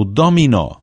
o dominó.